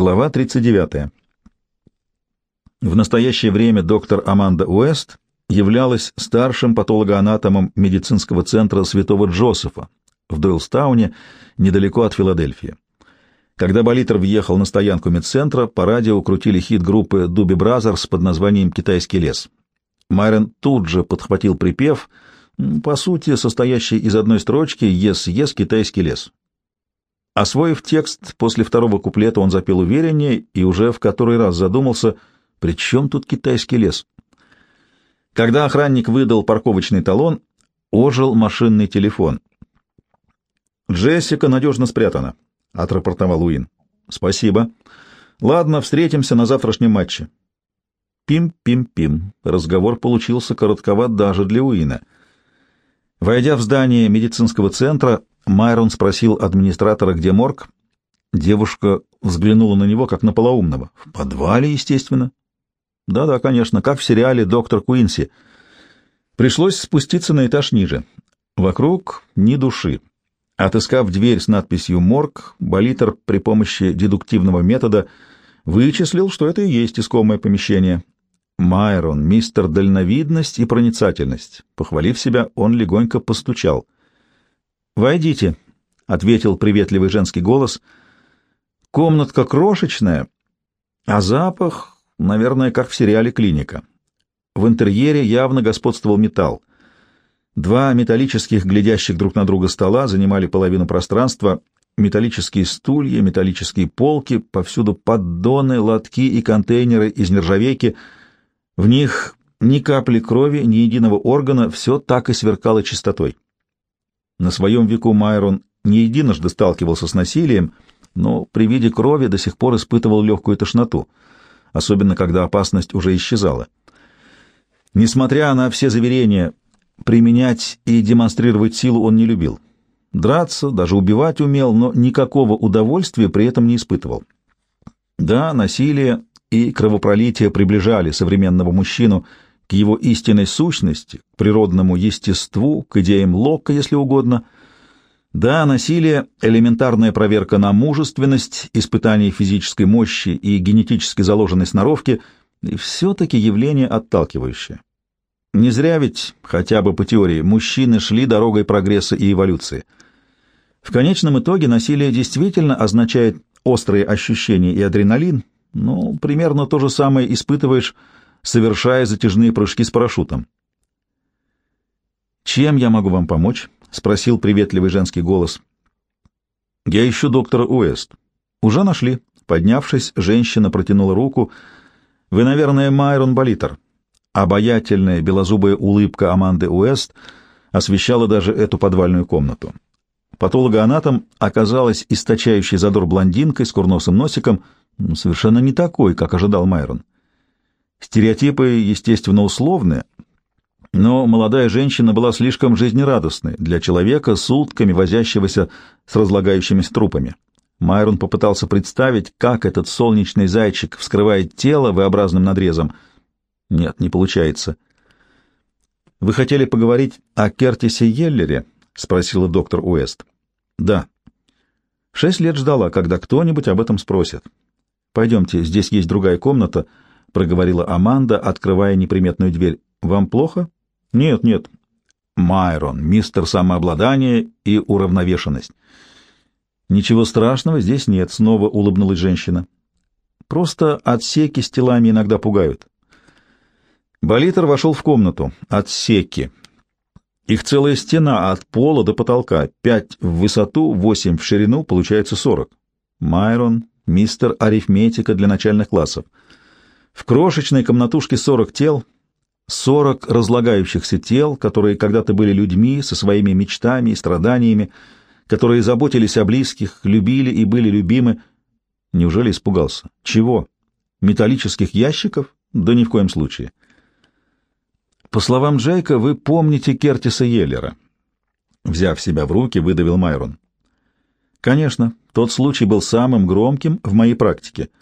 Глава 39. В настоящее время доктор Аманда Уэст являлась старшим патологоанатомом медицинского центра Святого Джозефа в Дойлстауне, недалеко от Филадельфии. Когда Болитер въехал на стоянку медцентра, по радио крутили хит группы Дуби Бразерс под названием «Китайский лес». Майрон тут же подхватил припев, по сути, состоящий из одной строчки «Ес-ес, китайский лес». Освоив текст, после второго куплета он запел увереннее и уже в который раз задумался, при чем тут китайский лес. Когда охранник выдал парковочный талон, ожил машинный телефон. «Джессика надежно спрятана», — отрапортовал Уин. «Спасибо. Ладно, встретимся на завтрашнем матче». Пим-пим-пим. Разговор получился коротковат даже для Уина. Войдя в здание медицинского центра, Майрон спросил администратора, где морг. Девушка взглянула на него, как на полоумного. В подвале, естественно. Да-да, конечно, как в сериале «Доктор Куинси». Пришлось спуститься на этаж ниже. Вокруг ни души. Отыскав дверь с надписью «Морг», Болитер при помощи дедуктивного метода вычислил, что это и есть искомое помещение. Майрон, мистер дальновидность и проницательность. Похвалив себя, он легонько постучал — «Войдите», — ответил приветливый женский голос. «Комнатка крошечная, а запах, наверное, как в сериале «Клиника». В интерьере явно господствовал металл. Два металлических, глядящих друг на друга стола занимали половину пространства, металлические стулья, металлические полки, повсюду поддоны, лотки и контейнеры из нержавейки. В них ни капли крови, ни единого органа, все так и сверкало чистотой. На своем веку Майрон не единожды сталкивался с насилием, но при виде крови до сих пор испытывал легкую тошноту, особенно когда опасность уже исчезала. Несмотря на все заверения, применять и демонстрировать силу он не любил. Драться, даже убивать умел, но никакого удовольствия при этом не испытывал. Да, насилие и кровопролитие приближали современного мужчину к его истинной сущности, к природному естеству, к идеям Локка, если угодно. Да, насилие — элементарная проверка на мужественность, испытание физической мощи и генетически заложенной сноровки, и все-таки явление отталкивающее. Не зря ведь, хотя бы по теории, мужчины шли дорогой прогресса и эволюции. В конечном итоге насилие действительно означает острые ощущения и адреналин, но примерно то же самое испытываешь совершая затяжные прыжки с парашютом. «Чем я могу вам помочь?» — спросил приветливый женский голос. «Я ищу доктора Уэст». «Уже нашли». Поднявшись, женщина протянула руку. «Вы, наверное, Майрон Болитер». Обаятельная белозубая улыбка Аманды Уэст освещала даже эту подвальную комнату. Патологоанатом оказалась источающей задор блондинкой с курносым носиком, совершенно не такой, как ожидал Майрон. Стереотипы, естественно, условны, но молодая женщина была слишком жизнерадостной для человека, сутками возящегося с разлагающимися трупами. Майрон попытался представить, как этот солнечный зайчик вскрывает тело V-образным надрезом. Нет, не получается. «Вы хотели поговорить о Кертисе Йеллере?» — спросила доктор Уэст. «Да». Шесть лет ждала, когда кто-нибудь об этом спросит. «Пойдемте, здесь есть другая комната». — проговорила Аманда, открывая неприметную дверь. «Вам плохо?» «Нет, нет». «Майрон, мистер самообладание и уравновешенность». «Ничего страшного здесь нет», — снова улыбнулась женщина. «Просто отсеки с телами иногда пугают». Болитер вошел в комнату. Отсеки. Их целая стена от пола до потолка. Пять в высоту, восемь в ширину, получается сорок. Майрон, мистер арифметика для начальных классов. В крошечной комнатушке сорок тел, сорок разлагающихся тел, которые когда-то были людьми со своими мечтами и страданиями, которые заботились о близких, любили и были любимы. Неужели испугался? Чего? Металлических ящиков? Да ни в коем случае. По словам Джейка, вы помните Кертиса Йеллера. Взяв себя в руки, выдавил Майрон. Конечно, тот случай был самым громким в моей практике —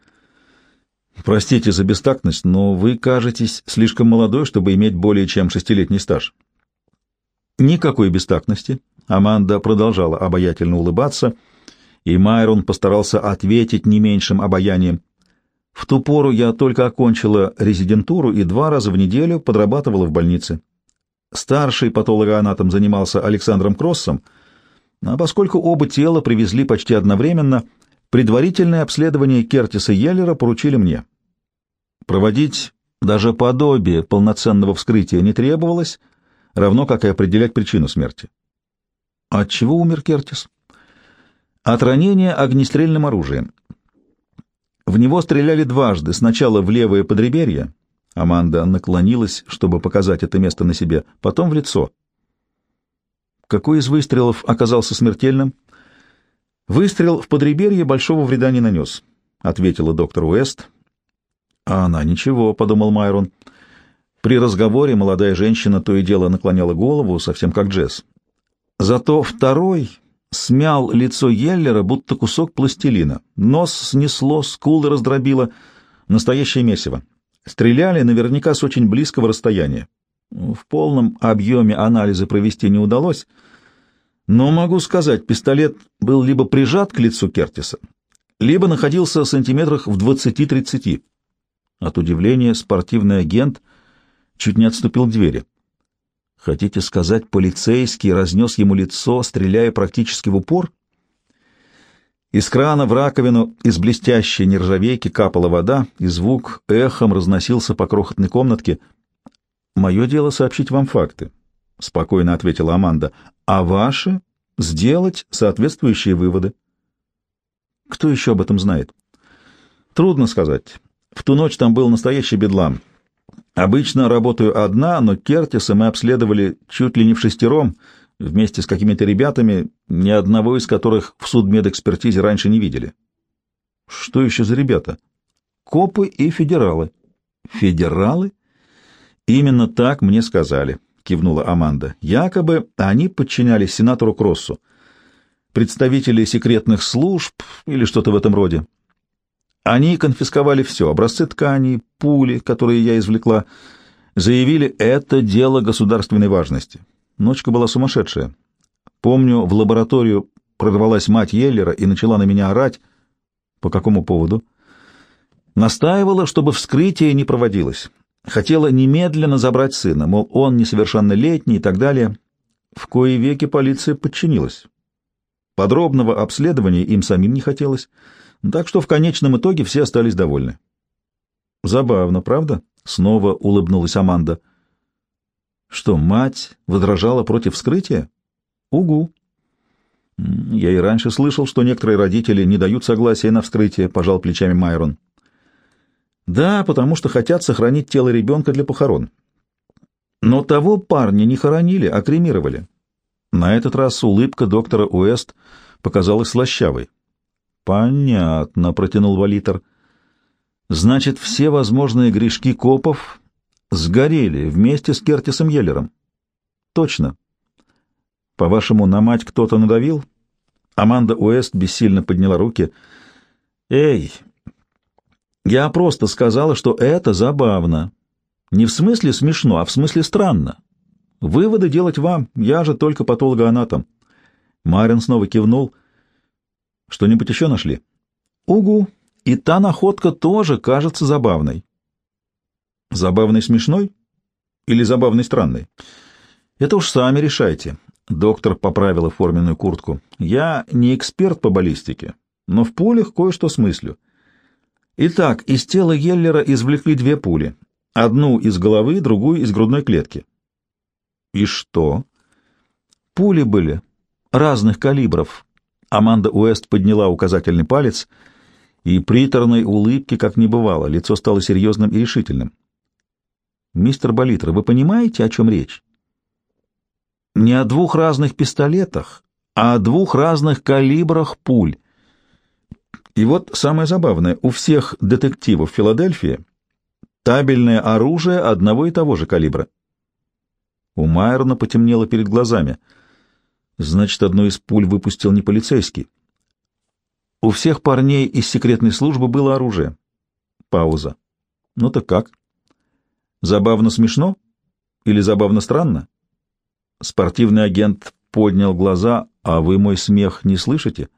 Простите за бестактность, но вы кажетесь слишком молодой, чтобы иметь более чем шестилетний стаж. Никакой бестактности. Аманда продолжала обаятельно улыбаться, и Майрон постарался ответить не меньшим обаянием. В ту пору я только окончила резидентуру и два раза в неделю подрабатывала в больнице. Старший патологоанатом занимался Александром Кроссом, а поскольку оба тела привезли почти одновременно, предварительное обследование Кертиса Йеллера поручили мне. Проводить даже подобие полноценного вскрытия не требовалось, равно как и определять причину смерти. От чего умер Кертис? От ранения огнестрельным оружием. В него стреляли дважды, сначала в левое подреберье, Аманда наклонилась, чтобы показать это место на себе, потом в лицо. Какой из выстрелов оказался смертельным? Выстрел в подреберье большого вреда не нанес, — ответила доктор Уэст. А она ничего, — подумал Майрон. При разговоре молодая женщина то и дело наклоняла голову, совсем как Джесс. Зато второй смял лицо Йеллера, будто кусок пластилина. Нос снесло, скулы раздробило. Настоящее месиво. Стреляли наверняка с очень близкого расстояния. В полном объеме анализа провести не удалось, но могу сказать, пистолет был либо прижат к лицу Кертиса, либо находился в сантиметрах в 20-30. От удивления спортивный агент чуть не отступил к двери. Хотите сказать, полицейский разнес ему лицо, стреляя практически в упор? Из крана в раковину из блестящей нержавейки капала вода, и звук эхом разносился по крохотной комнатке. «Мое дело сообщить вам факты», — спокойно ответила Аманда, — «а ваше — сделать соответствующие выводы». «Кто еще об этом знает?» «Трудно сказать. В ту ночь там был настоящий бедлам. Обычно работаю одна, но Кертиса мы обследовали чуть ли не в шестером, вместе с какими-то ребятами, ни одного из которых в судмедэкспертизе раньше не видели. Что еще за ребята? Копы и федералы. Федералы? Именно так мне сказали, кивнула Аманда. Якобы они подчинялись сенатору Кроссу. Представители секретных служб или что-то в этом роде. Они конфисковали все, образцы тканей, пули, которые я извлекла, заявили, это дело государственной важности. Ночка была сумасшедшая. Помню, в лабораторию прорвалась мать Еллера и начала на меня орать. По какому поводу? Настаивала, чтобы вскрытие не проводилось. Хотела немедленно забрать сына, мол, он несовершеннолетний и так далее. В кои веки полиция подчинилась. Подробного обследования им самим не хотелось, так что в конечном итоге все остались довольны. Забавно, правда? Снова улыбнулась Аманда. Что, мать возражала против вскрытия? Угу. Я и раньше слышал, что некоторые родители не дают согласия на вскрытие, пожал плечами Майрон. Да, потому что хотят сохранить тело ребенка для похорон. Но того парня не хоронили, а кремировали. На этот раз улыбка доктора Уэст показалась слащавой. «Понятно», — протянул Валитер. «Значит, все возможные грешки копов сгорели вместе с Кертисом Йеллером. Точно. По-вашему, на мать кто-то надавил? Аманда Уэст бессильно подняла руки. Эй, я просто сказала, что это забавно. Не в смысле смешно, а в смысле странно. Выводы делать вам, я же только патологоанатом. Марин снова кивнул. Что-нибудь еще нашли? Угу. И та находка тоже кажется забавной. Забавный смешной или забавный странный? Это уж сами решайте. Доктор поправила форменную куртку. Я не эксперт по баллистике, но в пулях кое-что смыслю. Итак, из тела Геллера извлекли две пули. Одну из головы, другую из грудной клетки. И что? Пули были разных калибров. Аманда Уэст подняла указательный палец, и приторной улыбки как не бывало, лицо стало серьезным и решительным. Мистер Болитро, вы понимаете, о чем речь? Не о двух разных пистолетах, а о двух разных калибрах пуль. И вот самое забавное, у всех детективов Филадельфии табельное оружие одного и того же калибра. У Майерна потемнело перед глазами. Значит, одну из пуль выпустил не полицейский. У всех парней из секретной службы было оружие. Пауза. Ну так как? Забавно смешно? Или забавно странно? Спортивный агент поднял глаза, а вы мой смех не слышите?